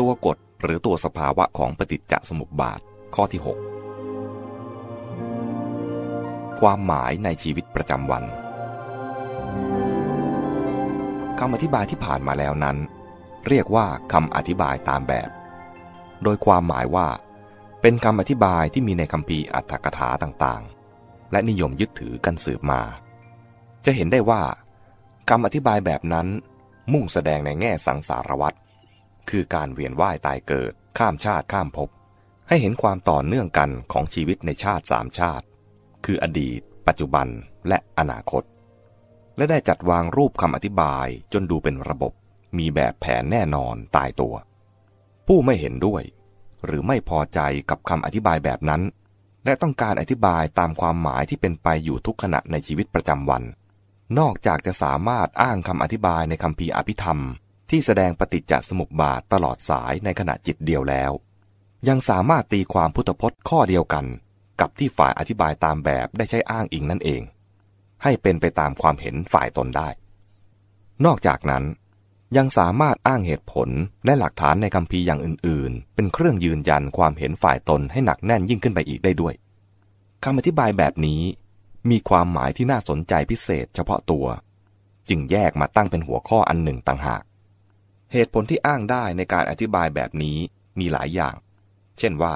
ตัวกฎหรือตัวสภาวะของปฏิจจสมุปบาทข้อที่ 6 ความหมายในชีวิตประจำวันคำอธิบายที่ผ่านมาแล้วนั้น เรียกว่าคำอธิบายตามแบบ โดยความหมายว่า เป็นคำอธิบายที่มีในคำพีอัตถกถาต่างๆ และนิยมยึดถือกันสืบมา จะเห็นได้ว่าคำอธิบายแบบนั้นมุ่งแสดงในแง่สังสารวัตร คือการเวียนว่ายตายเกิด ข้ามชาติข้ามภพให้เห็นความต่อเนื่องกันของชีวิตในชาติสามชาติ คืออดีต ปัจจุบันและอนาคต และได้จัดวางรูปคำอธิบายจนดูเป็นระบบ มีแบบแผนแน่นอนตายตัว ผู้ไม่เห็นด้วย หรือไม่พอใจกับคำอธิบายแบบนั้น และต้องการอธิบายตามความหมายที่เป็นไปอยู่ทุกขณะในชีวิตประจำวัน นอกจากจะสามารถอ้างคำอธิบายในคำพีอภิธรรม ที่แสดงปฏิจจสมุปบาทตลอดสายในขณะจิตเดียวแล้ว ยังสามารถตีความพุทธพจน์ข้อเดียวกัน กับที่ฝ่ายอธิบายตามแบบได้ใช้อ้างอิงนั่นเอง ให้เป็นไปตามความเห็นฝ่ายตนได้ นอกจากนั้น ยังสามารถอ้างเหตุผลและหลักฐานในคำพีอย่างอื่น ๆ เป็นเครื่องยืนยันความเห็นฝ่ายตนให้หนักแน่นยิ่งขึ้นไปอีกได้ด้วยคำอธิบายแบบนี้ มีความหมายที่น่าสนใจพิเศษเฉพาะตัว จึงแยกมาตั้งเป็นหัวข้ออันหนึ่งต่างหาก เหตุผลที่อ้างได้ในการอธิบายแบบนี้มีหลายอย่าง เช่นว่า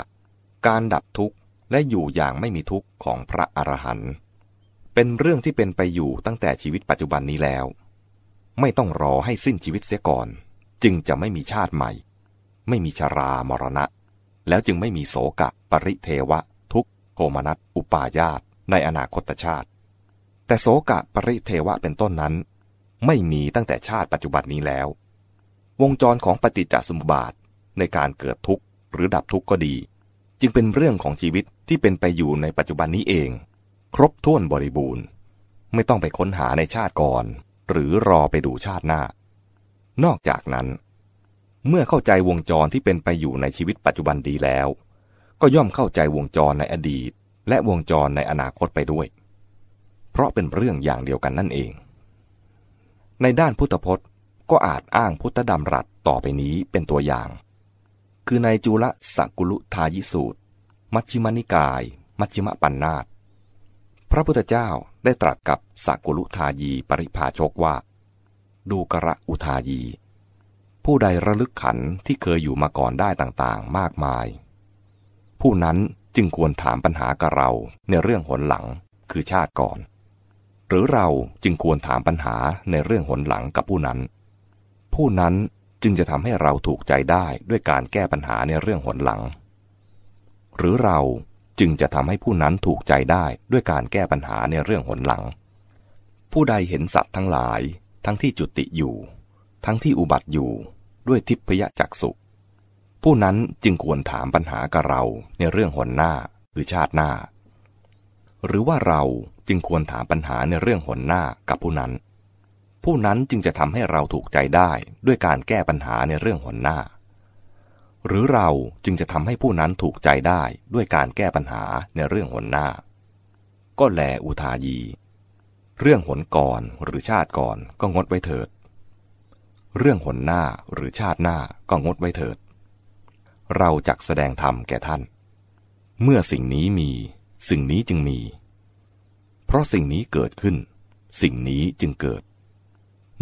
การดับทุกข์และอยู่อย่างไม่มีทุกข์ของพระอรหันต์เป็นเรื่องที่เป็นไปอยู่ตั้งแต่ชีวิตปัจจุบันนี้แล้ว ไม่ต้องรอให้สิ้นชีวิตเสียก่อน จึงจะไม่มีชาติใหม่ ไม่มีชรามรณะ แล้วจึงไม่มีโสกะ ปริเทวะ ทุกโทมนัสอุปาญาตในอนาคตชาติ แต่โสกะ ปริเทวะเป็นต้นนั้น ไม่มีตั้งแต่ชาติปัจจุบันนี้แล้ว วงจรของปฏิจจสมุปบาทในการเกิดทุกข์หรือดับทุกข์ก็ดี จึงเป็นเรื่องของชีวิตที่เป็นไปอยู่ในปัจจุบันนี้เอง ครบถ้วนบริบูรณ์ ไม่ต้องไปค้นหาในชาติก่อน หรือรอไปดูชาติหน้า นอกจากนั้น เมื่อเข้าใจวงจรที่เป็นไปอยู่ในชีวิตปัจจุบันดีแล้ว ก็ย่อมเข้าใจวงจรในอดีต และวงจรในอนาคตไปด้วย เพราะเป็นเรื่องอย่างเดียวกันนั่นเอง ในด้านพุทธพจน์ ก็อาจอ้างพุทธดำรัสต่อไปนี้เป็นตัวอย่าง คือในจุลสักุลุทายิสูตร มัชฌิมานิกาย มัชฌิมปัญนาตพระพุทธเจ้าได้ตรัสกับสักุลุทายีปริภาชกว่า ดูกระอุทายี ผู้ใดระลึกขันที่เคยอยู่มาก่อนได้ต่างๆ มากมาย ผู้นั้นจึงควรถามปัญหากับเราในเรื่องหนหลังคือชาติก่อน หรือเราจึงควรถามปัญหาในเรื่องหนหลังกับผู้นั้น ผู้นั้นจึงจะทำให้เราถูกใจได้ด้วยการแก้ปัญหาในเรื่องหนหลัง หรือเราจึงจะทำให้ผู้นั้นถูกใจได้ด้วยการแก้ปัญหาในเรื่องหนหลัง ผู้ใดเห็นสัตว์ทั้งหลาย ทั้งที่จุติอยู่ ทั้งที่อุบัติอยู่ด้วยทิพยจักสุผู้นั้นจึงควรถามปัญหากับเราในเรื่องหนหน้าหรือชาติหน้า หรือว่าเราจึงควรถามปัญหาในเรื่องหนหน้ากับผู้นั้น ผู้นั้นจึงจะทำให้เราถูกใจได้ด้วยการแก้ปัญหาในเรื่องหนหน้า หรือเราจึงจะทำให้ผู้นั้นถูกใจได้ด้วยการแก้ปัญหาในเรื่องหนหน้า ก็แลอุทายี เรื่องหนก่อนหรือชาติก่อนก็งดไว้เถิด เรื่องหนหน้าหรือชาติหน้าก็งดไว้เถิด เราจักแสดงธรรมแก่ท่าน เมื่อสิ่งนี้มี สิ่งนี้จึงมี เพราะสิ่งนี้เกิดขึ้น สิ่งนี้จึงเกิด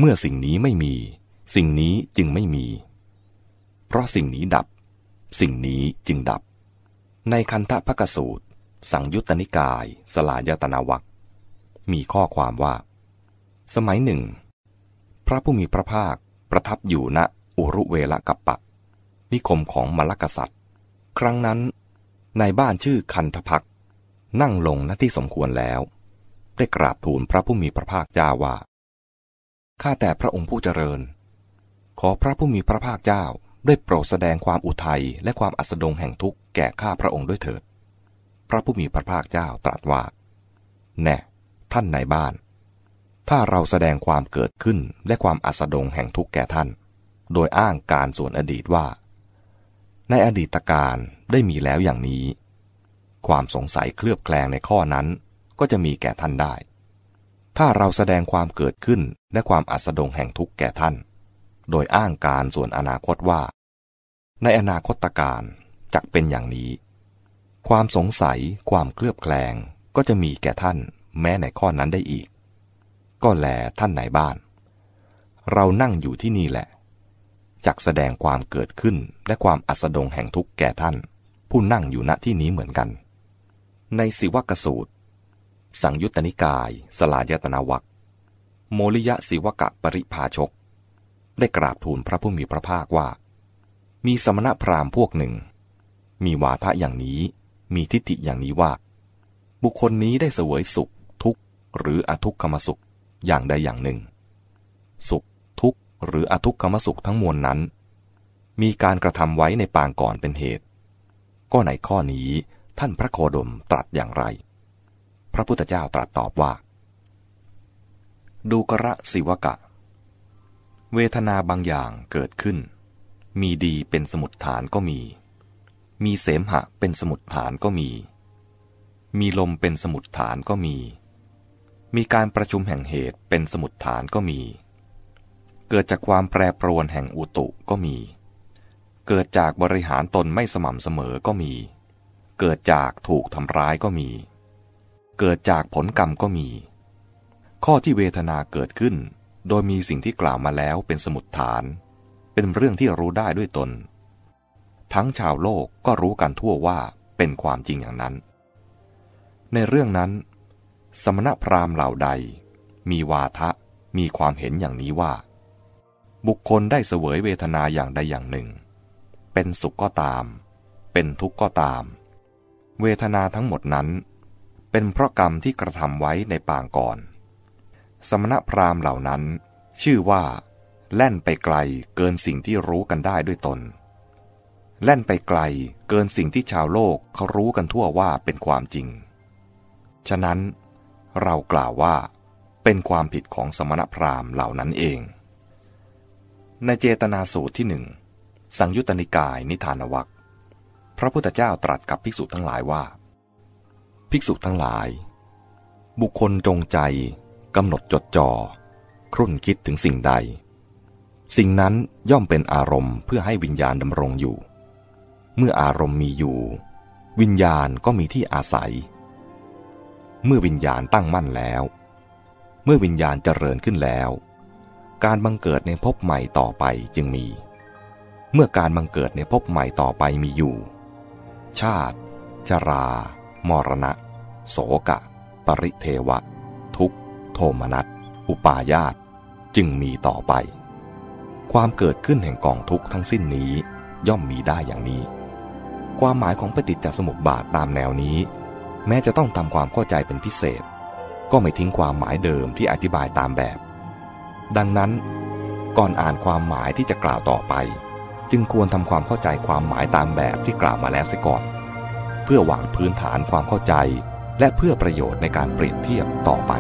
เมื่อสิ่งนี้ไม่มี สิ่งนี้จึงไม่มี เพราะสิ่งนี้ดับ สิ่งนี้จึงดับ ในคันธพกสูตร สังยุตตนิกาย สลายตนาวักมีข้อความว่า สมัยหนึ่ง พระผู้มีพระภาคประทับอยู่ณอุรุเวลกัปปะ นิคมของมลกษัตริย์ ครั้งนั้นในบ้านชื่อคันธพักนั่งลงณที่สมควรแล้ว ได้กราบทูลพระผู้มีพระภาคเจ้าว่า ข้าแต่พระองค์ผู้เจริญ ขอพระผู้มีพระภาคเจ้าได้โปรดแสดงความอุทัยและความอัสดงแห่งทุกข์แก่ข้าพระองค์ด้วยเถิด พระผู้มีพระภาคเจ้าตรัสว่า แน่ ท่านในบ้าน ถ้าเราแสดงความเกิดขึ้นและความอัสดงแห่งทุกข์แก่ท่าน โดยอ้างการส่วนอดีตว่า ในอดีตการได้มีแล้วอย่างนี้ ความสงสัยเคลือบแคลงในข้อนั้นก็จะมีแก่ท่านได้ ถ้าเราแสดงความเกิดขึ้นและความอัสดงแห่งทุกข์แก่ท่าน โดยอ้างการส่วนอนาคตว่า ในอนาคตการจักเป็นอย่างนี้ ความสงสัยความเคลือบแคลงก็จะมีแก่ท่านแม้ในข้อนั้นได้อีก ก็แลท่านไหนบ้าน เรานั่งอยู่ที่นี่แหละจักแสดงความเกิดขึ้นและความอัสดงแห่งทุกข์แก่ท่าน ผู้นั่งอยู่ณที่นี้เหมือนกัน ในสิวกสูตร สังยุตตนิกาย สลายตนาวัคโมลิยะศิวกะปริภาชก ได้กราบทูลพระผู้มีพระภาคว่า มีสมณพราหมณ์พวกหนึ่ง มีวาทะอย่างนี้ มีทิฏฐิอย่างนี้ว่า บุคคลนี้ได้เสวยสุข ทุกข์ หรืออทุกขมสุขอย่างใดอย่างหนึ่ง สุข ทุกข์ หรืออทุกขมสุขทั้งมวลนั้น มีการกระทำไว้ในปางก่อนเป็นเหตุ ก็ในข้อนี้ท่านพระโคดมตรัสอย่างไร พระพุทธเจ้าตรัสตอบว่า ดูกระสิวกะ เวทนาบางอย่างเกิดขึ้น มีดีเป็นสมุดฐานก็มี มีเสมหะเป็นสมุดฐานก็มี มีลมเป็นสมุดฐานก็มี มีการประชุมแห่งเหตุเป็นสมุดฐานก็มี เกิดจากความแปรปรวนแห่งอุตุก็มี เกิดจากบริหารตนไม่สม่ำเสมอก็มี เกิดจากถูกทำร้ายก็มี เกิดจากผลกรรมก็มี ข้อที่เวทนาเกิดขึ้น โดยมีสิ่งที่กล่าวมาแล้วเป็นสมุดฐาน เป็นเรื่องที่รู้ได้ด้วยตน ทั้งชาวโลกก็รู้กันทั่วว่าเป็นความจริงอย่างนั้น ในเรื่องนั้น สมณพราหมณ์เหล่าใด มีวาทะมีความเห็นอย่างนี้ว่า บุคคลได้เสวยเวทนาอย่างใดอย่างหนึ่ง เป็นสุขก็ตาม เป็นทุกข์ก็ตาม เวทนาทั้งหมดนั้น เป็นเพราะกรรมที่กระทำไว้ในปางก่อน สมณพราหมณ์เหล่านั้น ชื่อว่า แล่นไปไกลเกินสิ่งที่รู้กันได้ด้วยตน แล่นไปไกลเกินสิ่งที่ชาวโลกเขารู้กันทั่วว่าเป็นความจริง ฉะนั้น เรากล่าวว่า เป็นความผิดของสมณพราหมณ์เหล่านั้นเอง ในเจตนาสูตรที่หนึ่งสังยุตตนิกายนิทานวัคพระพุทธเจ้าตรัสกับภิกษุทั้งหลายว่า ภิกษุทั้งหลาย บุคคลจงใจกำหนดจดจอ่อครุ่นคิดถึงสิ่งใด สิ่งนั้นย่อมเป็นอารมณ์เพื่อให้วิญญาณดำรงอยู่ เมื่ออารมณ์มีอยู่ วิญญาณก็มีที่อาศัย เมื่อวิญญาณตั้งมั่นแล้ว เมื่อวิญญาณเจริญขึ้นแล้ว การบังเกิดในภพใหม่ต่อไปจึงมี เมื่อการบังเกิดในภพใหม่ต่อไปมีอยู่ ชาติ ชรา มรณะ โสกะ ปริเทวะ ทุกโทมนัส อุปาญาตจึงมีต่อไป ความเกิดขึ้นแห่งกองทุกทั้งสิ้นนี้ย่อมมีได้อย่างนี้ ความหมายของปฏิจจสมุปบาทตามแนวนี้ แม้จะต้องทำความเข้าใจเป็นพิเศษ ก็ไม่ทิ้งความหมายเดิมที่อธิบายตามแบบ ดังนั้น ก่อนอ่านความหมายที่จะกล่าวต่อไป จึงควรทำความเข้าใจความหมายตามแบบที่กล่าวมาแล้วเสียก่อน พื่อวางพื้นฐานความเข้าใจ และเพื่อประโยชน์ในการเปรียบเทียบต่อไป